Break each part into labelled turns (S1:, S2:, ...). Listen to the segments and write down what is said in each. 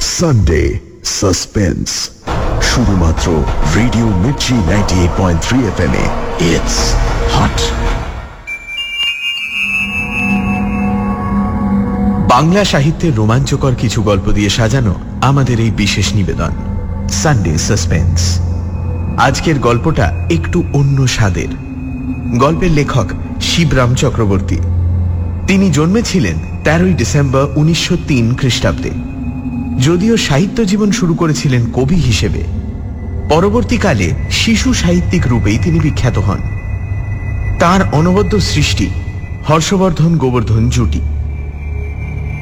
S1: Sunday suspense শুধুমাত্র radio Mirchi ninety eight point three F M it's hot
S2: Bangla সাহিত্যের রোমাঞ্চকর কিছু গল্প দিয়ে সাজানো আমাদের এই বিশেষ নিবেদন। সানডে সাসপেন্স আজকের গল্পটা একটু অন্য স্বাদের। গল্পের লেখক শিবরাম চক্রবর্তী। তিনি জন্মেছিলেন তেরোই ডিসেম্বর উনিশশো তিন খ্রিস্টাব্দে। যদিও সাহিত্য জীবন শুরু করেছিলেন কবি হিসেবে। পরবর্তীকালে শিশু সাহিত্যিক রূপেই তিনি বিখ্যাত হন। তার অনবদ্য সৃষ্টি, হর্ষবর্ধন গোবর্ধন জুটি।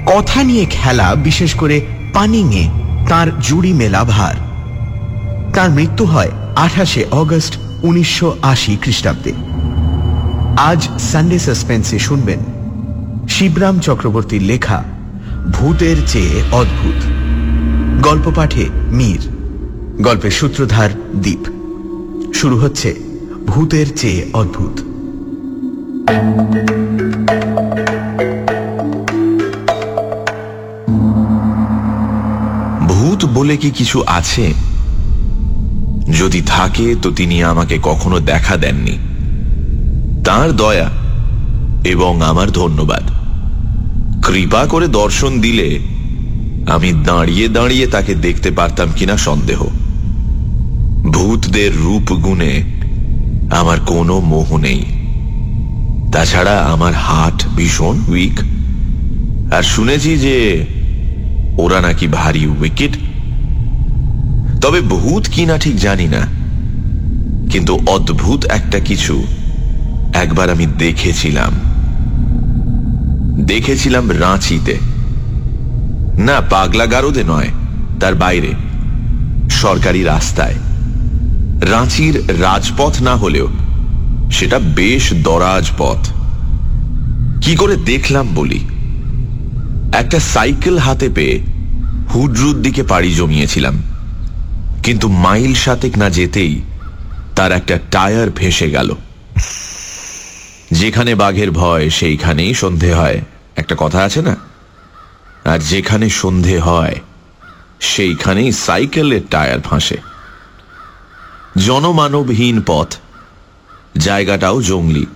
S2: কথা নিয়ে খেলা, বিশেষ করে পানিংয়ে তার জুড়ি মেলা ভার। তার মৃত্যু হয় আঠাশে অগস্ট উনিশশো আশি খ্রিস্টাব্দে। আজ সানডে সাসপেন্সে শুনবেন শিবরাম চক্রবর্তীর লেখা ভূতের চেয়ে অদ্ভুত। গল্প পাঠে মীর, গল্পের সূত্রধার দ্বীপ শুরু হচ্ছে ভূতের চেয়ে অদ্ভুত।
S3: ভূত বলে কি কিছু আছে? যদি থাকে, তো তিনি আমাকে কখনো দেখা দেননি। তার দয়া এবং আমার ধন্যবাদ। কৃপা করে দর্শন দিলে আমি দাঁড়িয়ে দাঁড়িয়ে তাকে দেখতে পারতাম কিনা সন্দেহ। ভূতদের রূপ গুণে আমার কোনো মোহ নেই। তাছাড়া আমার হাট ভীষণ উইক আর শুনেছি যে ওরা নাকি ভারী উইকেট তবে ভূত কিনা ঠিক জানি না। কিন্তু অদ্ভুত একটা কিছু একবার আমি দেখেছিলাম। দেখেছিলাম রাঁচিতে। না পাগলা গারদে নয়, তার বাইরে, সরকারি রাস্তায়। রাঁচির রাজপথ না হলেও, সেটা বেশ দরাজ পথ। কি করে দেখলাম বলি? একটা সাইকেল হাতে পেয়ে হুডরুর দিকে পাড়ি জমিয়েছিলাম। কিন্তু মাইল সাতেক না যেতেই তার একটা টায়ার ভেসে গেল। যেখানে বাঘের ভয়, সেইখানেই সন্ধে হয়। একটা কথা আছে না? আর যেখানে সন্ধে হয়, সেইখানেই সাইকেলের টায়ার ফাঁসে জনমানবহীন পথ, জায়গাটাও জঙ্গলি।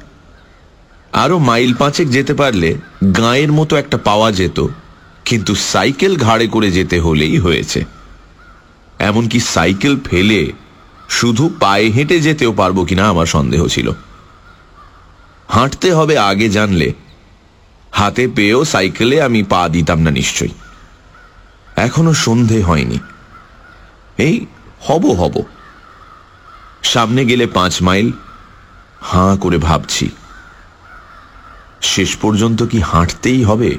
S3: আরও মাইল পাঁচেক যেতে পারলে গাঁয়ের মতো একটা পাওয়া যেত, কিন্তু সাইকেল ঘাড়ে করে যেতে হলেই হয়েছে। এমনকি সাইকেল ফেলে শুধু পায়ে হেঁটে যেতেও পারব কিনা আমার সন্দেহ ছিল। হাঁটতে হবে আগে জানলে। হাতে পেয়েও সাইকেলে আমি পা দিতাম না নিশ্চয়ই। এখনও সন্ধে হয়নি। এই হব হব। সামনে গেলে পাঁচ মাইল। হাঁ করে ভাবছি। শেষ পর্যন্ত কি হাঁটতেই হবে?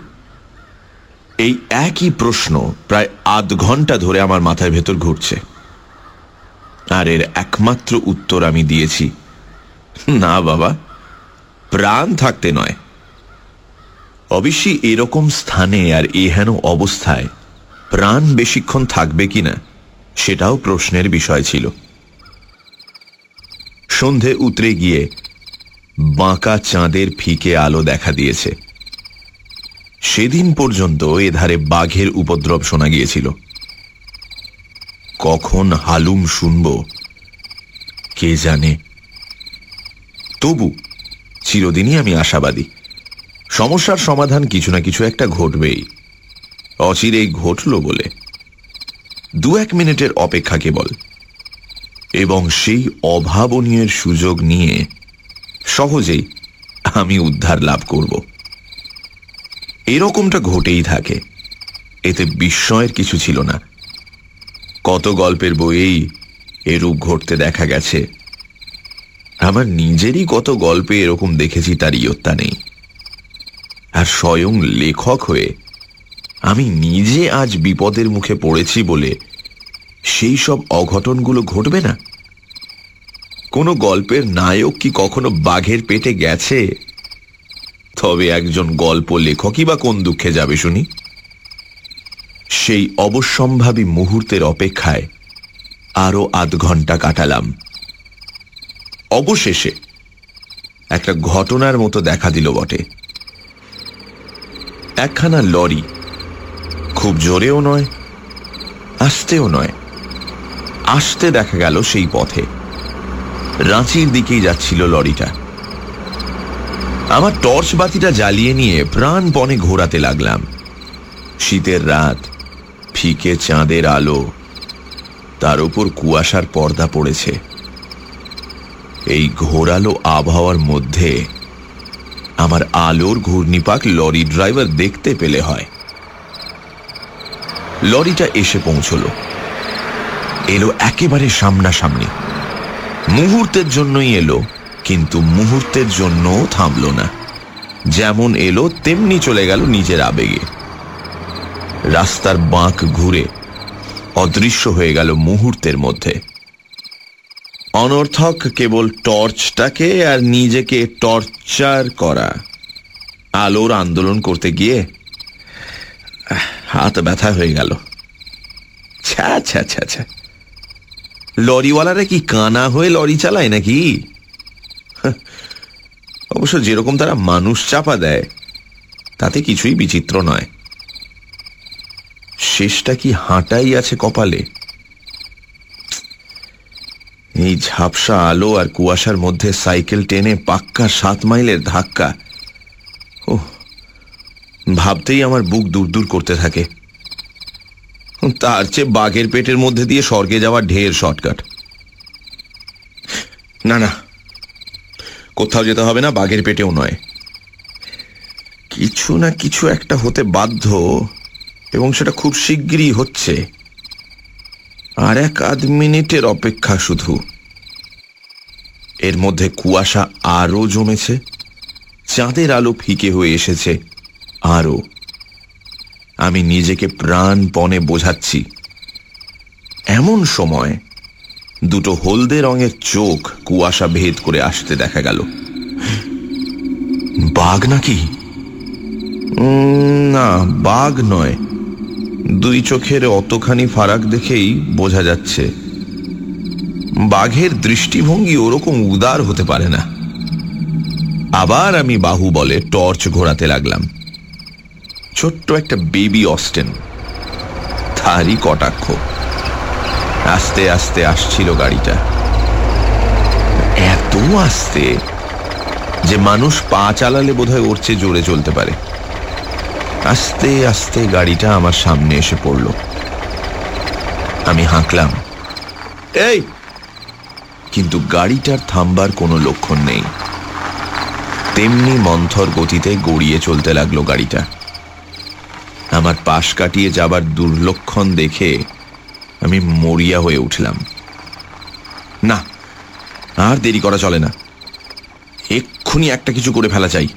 S3: এই একই প্রশ্ন প্রায় আধ ঘণ্টা ধরে আমার মাথার ভেতর ঘুরছে। আর এর একমাত্র উত্তর আমি দিয়েছি, না বাবা, প্রাণ থাকতে নয়। অবশ্যই এরকম স্থানে আর এহেন অবস্থায় প্রাণ বেশিক্ষণ থাকবে কিনা, সেটাও প্রশ্নের বিষয় ছিল। সন্ধে উতরে গিয়ে বাঁকা চাঁদের ফিকে আলো দেখা দিয়েছে। সেদিন পর্যন্ত এধারে বাঘের উপদ্রব শোনা গিয়েছিল। কখন হালুম শুনব, কে জানে? তবু চিরদিনই আমি আশাবাদী। সমস্যার সমাধান কিছু না কিছু একটা ঘটবেই। অচিরেই ঘটল বলে। দু এক মিনিটের অপেক্ষা কেবল। এবং সেই অভাবনীয় সুযোগ নিয়ে সহজেই আমি উদ্ধার লাভ করব। এরকমটা ঘটেই থাকে। এতে বিস্ময়ের কিছু ছিল না। কত গল্পের বইয়েই এরূপ ঘটতে দেখা গেছে। আমার নিজেরই কত গল্পে এরকম দেখেছি তার ইয়ত্তা নেই। আর স্বয়ং লেখক হয়ে আমি নিজে আজ বিপদের মুখে পড়েছি বলে সেই সব অঘটনগুলো ঘটবে না? কোনো গল্পের নায়ক কি কখনো বাঘের পেটে গেছে? তবে একজন গল্প লেখকই বা কোন দুঃখে যাবে শুনি? সেই অবশ্যম্ভাবী মুহূর্তের অপেক্ষায় আরও আধ ঘণ্টা কাটালাম। অবশেষে একটা ঘটনার মতো দেখা দিল বটে। একখানা লরি খুব জোরেও নয়, আসতেও নয়। আসতে দেখা গেল সেই পথে। রাঁচির দিকেই যাচ্ছিল লরিটা। আমার টর্চ বাতিটা জ্বালিয়ে নিয়ে প্রাণপণে ঘোরাতে লাগলাম। শীতের রাত, ফিকে চাঁদের আলো, তার উপর কুয়াশার পর্দা পড়েছে। এই ঘোরালো আবহাওয়ার মধ্যে আমার আলোর ঘূর্ণিপাক লরি ড্রাইভার দেখতে পেলে হয়। লরিটা এসে পৌঁছল। এলো একেবারে সামনাসামনি। মুহূর্তের জন্যই এলো। কিন্তু মুহূর্তের জন্য থামল না। যেমন এলো, তেমনি চলে গেল নিজের আবেগে। রাস্তার বাঁক ঘুরে অদৃশ্য হয়ে গেল মুহূর্তের মধ্যে। অনর্থক কেবল টর্চটাকে আর নিজেকে টর্চার করা। আলোর আন্দোলন করতে গিয়ে হাত ব্যথা হয়ে গেল। ছ্যা ছ্যা ছ্যা ছ্যা। লরিওয়ালারা কি কানা হয়ে লরি চালায় নাকি? অবশ্য যেরকম তারা মানুষ চাপা দেয়, তাতে কিছুই বিচিত্র নয়। শেষটা কি হাঁটাই আছে কপালে? এই ঝাপসা আলো আর কুয়াশার মধ্যে সাইকেল টেনে পাক্কা সাত মাইলের ধাক্কা। ও ভাবতেই আমার বুক দূর দূর করতে থাকে। তার চেয়ে বাঘের পেটের মধ্যে দিয়ে স্বর্গে যাওয়া ঢের শর্টকাট। না না কোথাও যেতে হবে না, বাঘের পেটেও নয়। কিছু না কিছু একটা হতে বাধ্য, এবং সেটা খুব শিগগিরই হচ্ছে। আর এক আধ মিনিটের অপেক্ষা শুধু। এর মধ্যে কুয়াশা আরও জমেছে, চাঁদের আলো ফিকে হয়ে এসেছে আরও আমি নিজেকে প্রাণপণে বোঝাচ্ছি। এমন সময় দুটো হলদে রঙের চোখ কুয়াশা ভেদ করে আসতে দেখা গেল। বাঘ নাকি? না, বাঘ নয়। দুই চোখের অতখানি ফারাক দেখেই বোঝা যাচ্ছে। বাঘের দৃষ্টিভঙ্গি ওরকম উদার হতে পারে না। আবার আমি বাহু বলে টর্চ ঘোরাতে লাগলাম। ছোট্ট একটা বেবি অস্টেন। তারই কটাক্ষ। আস্তে আস্তে আসছিল গাড়িটা। এত আস্তে যে মানুষ পা চালালে বোধহয় ওর চেয়ে জোরে চলতে পারে। আস্তে আস্তে গাড়িটা আমার সামনে এসে পড়ল। আমি হাঁকলাম। এই! কিন্তু গাড়িটার থামবার কোনো লক্ষণ নেই। তেমনি মন্থর গতিতে গড়িয়ে চলতে লাগল গাড়িটা। আমার পাশ কাটিয়ে যাবার দুর্লক্ষণ দেখে আমি মরিয়া হয়ে উঠলাম। না, আর দেরি করা চলে না। এক্ষুনি একটা কিছু করে ফেলা চাই।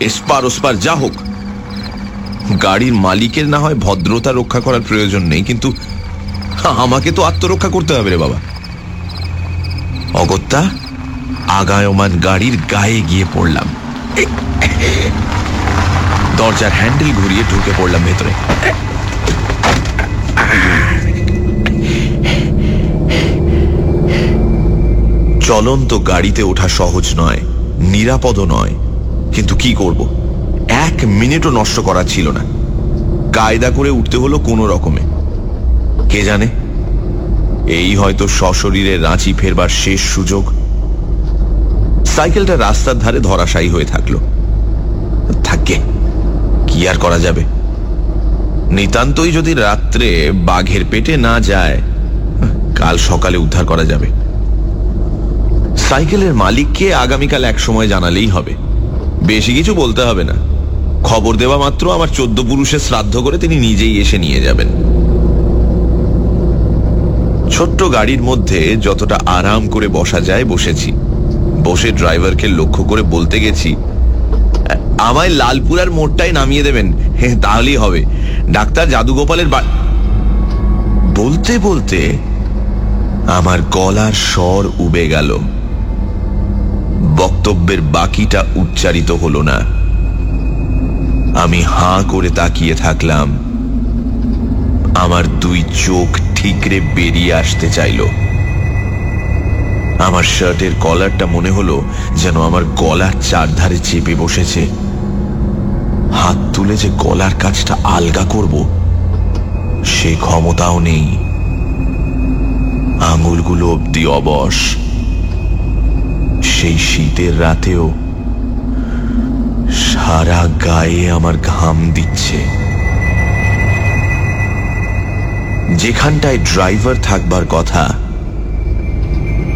S3: এসপার ওসপার যা হোক। গাড়ির মালিকের না হয় ভদ্রতা রক্ষা করার প্রয়োজন নেই, কিন্তু আমাকে তো আত্মরক্ষা করতে হবে রে বাবা। অগত্যা, আগায়মান গাড়ির গায়ে গিয়ে পড়লাম। দরজার হ্যান্ডেল ঘুরিয়ে ঢুকে পড়লাম ভেতরে। চলন্ত গাড়িতে ওঠা সহজ নয়, নিরাপদও নয়। কিন্তু কি করব? এক মিনিটও নষ্ট করা ছিল না। কায়দা করে উঠতে হলো কোনো রকমে। কে জানে? এই হয়তো সশরীরে রাঁচি ফেরবার শেষ সুযোগ। সাইকেলটা রাস্তার ধারে ধরাশায়ী হয়ে থাকল। থাকে, কি আর করা যাবে? নিতান্তই যদি রাত্রে বাঘের পেটে না যায়, কাল সকালে উদ্ধার করা যাবে। সাইকেলের মালিককে আগামীকাল এক সময় জানালেই হবে। বেশি কিছু বলতে হবে না। খবর দেওয়া মাত্র আমার চোদ্দ পুরুষের শ্রাদ্ধ করে তিনি নিজেই এসে নিয়ে যাবেন। ছোট্ট গাড়ির মধ্যে যতটা আরাম করে বসা যায় বসেছি। বসে ড্রাইভারকে লক্ষ্য করে বলতে গেছি, আমায় লালপুরার মোড়টাই নামিয়ে দেবেন হ্যাঁ তাহলেই হবে। ডাক্তার জাদুগোপালের বলতে বলতে আমার গলার স্বর উবে গেল। বক্তব্যের বাকিটা উচ্চারিত হলো না। আমি হাঁ করে তাকিয়ে থাকলাম। আমার দুই চোখ ঠিকরে বেরিয়ে আসতে চাইল। আমার শার্টের কলারটা মনে হলো যেন আমার গলার চারধারে চেপে বসেছে। হাত তুলে যে গলার কাজটা আলগা করব, সে ক্ষমতাও নেই। আঙুলগুলো অব্দি অবশ। সেই শীতের রাতেও সারা গায়ে আমার ঘাম দিচ্ছে। যেখানটায় ড্রাইভার থাকবার কথা,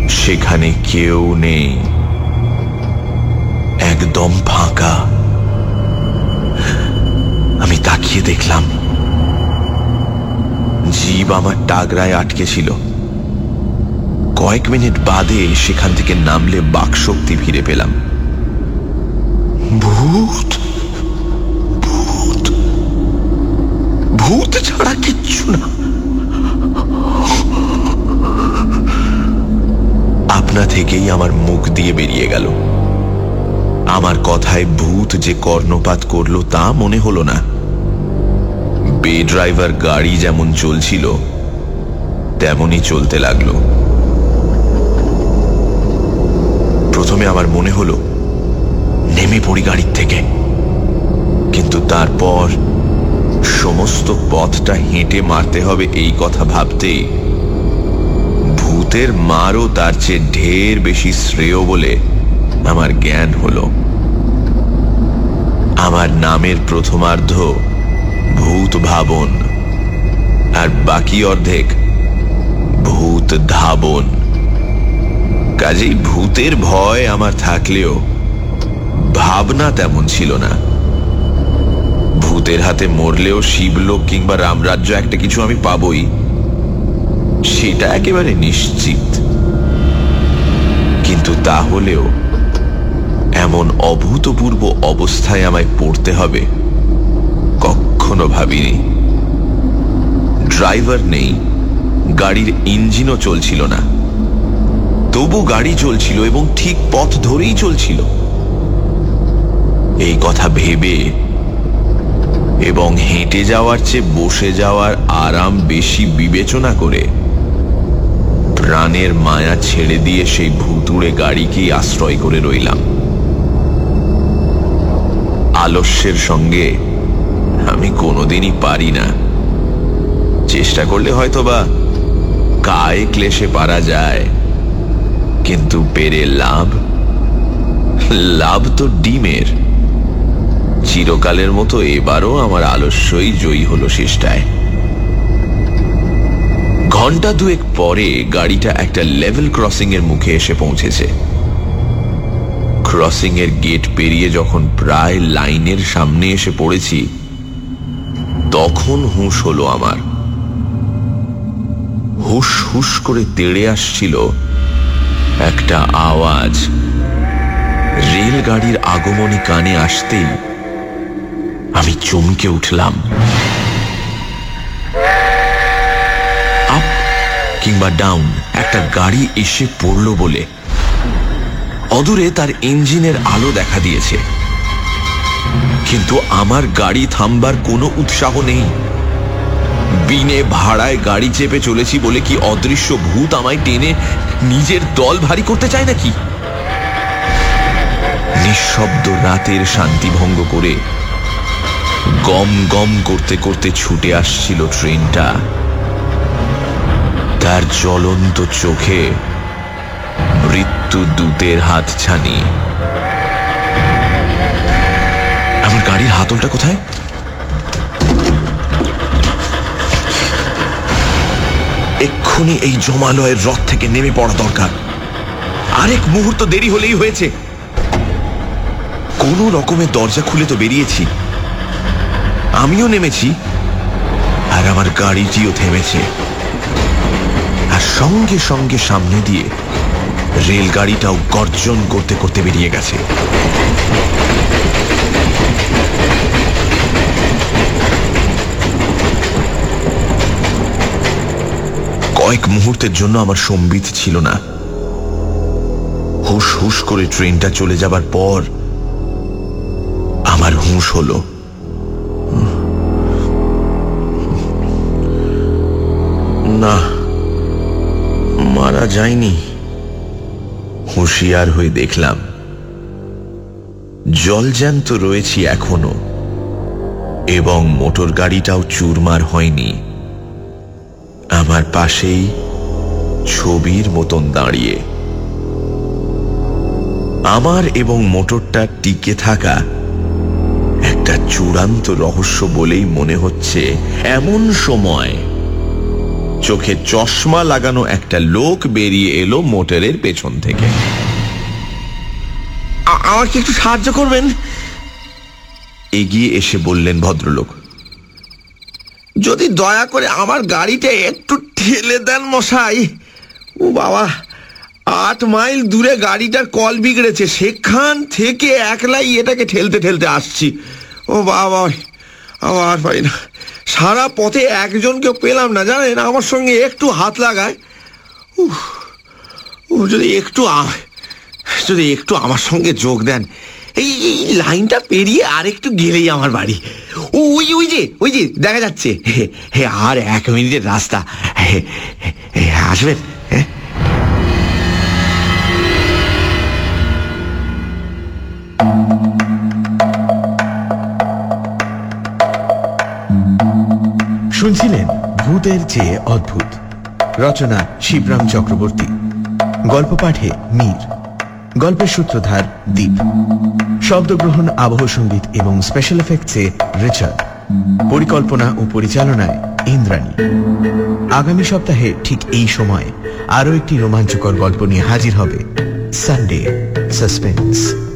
S3: সেখানে কেউ নেই। একদম ফাঁকা। আমি তাকিয়ে দেখলাম, জীব আমার টাগরায় আটকে ছিল। কয়েক মিনিট বাদে সেখান থেকে নামলে বাকশক্তি ফিরে পেলাম। ভূত? ভূত? ভূত ছাড়া কিচ্ছু না। আপনা থেকেই আমার মুখ দিয়ে বেরিয়ে গেল। আমার কথায় ভূত যে কর্ণপাত করল তা মনে হলো না। বে ড্রাইভার গাড়ি যেমন চলছিল, তেমনই চলতে লাগল। প্রথমে আমার মনে হলো, নেমে পড়ি গাড়ির থেকে। কিন্তু তারপর সমস্ত পথটা হেঁটে মারতে হবে এই কথা ভাবতেই ভূতের মারও তার চেয়ে ঢের বেশি শ্রেয় বলে আমার জ্ঞান হলো। আমার নামের প্রথমার্ধ ভূত ভাবন, আর বাকি অর্ধেক ভূত ধাবন। কাজেই ভূতের ভয় আমার থাকলেও ভাবনা তেমন ছিল না। ভূতের হাতে মরলেও শিবলোক কিংবা রামরাজ্য একটা কিছু আমি পাবই, সেটা একেবারে নিশ্চিত। কিন্তু তাহলেও এমন অভূতপূর্ব অবস্থায় আমায় পড়তে হবে, কখনো ভাবিনি। ড্রাইভার নেই, গাড়ির ইঞ্জিনও চলছিল না। তবু গাড়ি চলছিল এবং ঠিক পথ ধরেই চলছিল। এই কথা ভেবে এবং হেঁটে যাওয়ার চেয়ে বসে যাওয়ার আরাম বেশি বিবেচনা করে প্রাণের মায়া ছেড়ে দিয়ে সেই ভুতুড়ে গাড়িকেই আশ্রয় করে রইলাম। আলস্যের সঙ্গে আমি কোনোদিনই পারি না। চেষ্টা করলে হয়তো বা কায়ে ক্লেশে পারা যায়। কিন্তু পেরে লাভ? লাভ তো ডিমের। চিরকালের মতো এবারও আমার আলস্যই জয়ী হলো শেষটায়। ঘণ্টা দুয়েক পরে গাড়িটা একটা লেভেল ক্রসিং এর মুখে এসে পৌঁছেছে। ক্রসিং এর গেট পেরিয়ে যখন প্রায় লাইনের সামনে এসে পড়েছি, তখন হুঁশ হলো আমার। হুশ হুস করে তেড়ে আসছিল একটা আওয়াজ। রেলগাড়ির আগমনী কানে আসতেই আমি চমকে উঠলাম। আপ কিংবা ডাউন, একটা গাড়ি এসে পড়ল বলে। অদূরে তার ইঞ্জিনের আলো দেখা দিয়েছে। কিন্তু আমার গাড়ি থামবার কোনো উৎসাহ নেই। বিনে ভাড়ায় গাড়ি চেপে চলেছি বলে কি অদৃশ্য ভূত আমায় টেনে নিজের দল ভারী করতে চায় নাকি? নিঃশব্দ রাতের শান্তি ভঙ্গ করে গম গম করতে করতে ছুটে আসছিল ট্রেনটা। তার জ্বলন্ত চোখে মৃত্যু দূতের হাত ছানি আমার গাড়ির হাতলটা কোথায়? এক্ষুনি এই জমালয়ের রথ থেকে নেমে পড়া দরকার। আরেক মুহূর্ত দেরি হলেই হয়েছে। কোনো রকমের দরজা খুলে তো বেরিয়েছি। আমিও নেমেছি, আর আমার গাড়িটিও থেমেছে। আর সঙ্গে সঙ্গে সামনে দিয়ে রেলগাড়িটাও গর্জন করতে করতে বেরিয়ে গেছে। কয়েক মুহূর্তের জন্য আমার সম্বিত ছিল না। হুশ হুস করে ট্রেনটা চলে যাবার পর আমার হুঁশ হলো। না, মারা যায়নি।
S4: হুঁশিয়ার হয়ে দেখলাম জলজ্যান্ত রয়েছি এখনও, এবং মোটর গাড়িটাও চুরমার হয়নি। আমার পাশেই ছবির মতন দাঁড়িয়ে। আমার এবং মোটরটা টিকে থাকা একটা চূড়ান্ত রহস্য বলেই মনে হচ্ছে এমন সময় চোখে চশমা লাগানো একটা লোক বেরিয়ে এলো মোটরের পেছন থেকে।
S3: আমাকে একটু সাহায্য করবেন?
S4: এগিয়ে এসে বললেন ভদ্রলোক
S3: যদি দয়া করে আমার গাড়িটা একটু ঠেলে দেন মশাই। ও বাবা, আট মাইল দূরে গাড়িটার কল বিগড়েছে, সেখান থেকে একলাই এটাকে ঠেলতে ঠেলতে আসছি। ও বাবা আর পাই না। সারা পথে একজনকেও পেলাম না, জানেন, আমার সঙ্গে একটু হাত লাগায়। ও যদি একটু যদি একটু আমার সঙ্গে যোগ দেন এই লাইনটা পেরিয়ে আর একটু গেলেই আমার বাড়ি। ওই ওই যে ওই যে দেখা যাচ্ছে। হে, হে আর এক মিনিটের রাস্তা। আসবেন হ্যাঁ
S2: শুনছিলেন ভূতের চেয়ে অদ্ভুত। রচনা শিবরাম চক্রবর্তী। গল্প পাঠে মীর। গল্পের সূত্রধার দ্বীপ শব্দগ্রহণ, আবহ সংগীত এবং স্পেশাল এফেক্টসে রিচার্ড। পরিকল্পনা ও পরিচালনায় ইন্দ্রাণী। আগামী সপ্তাহে ঠিক এই সময় আরও একটি রোমাঞ্চকর গল্প নিয়ে হাজির হবে সানডে সাসপেন্স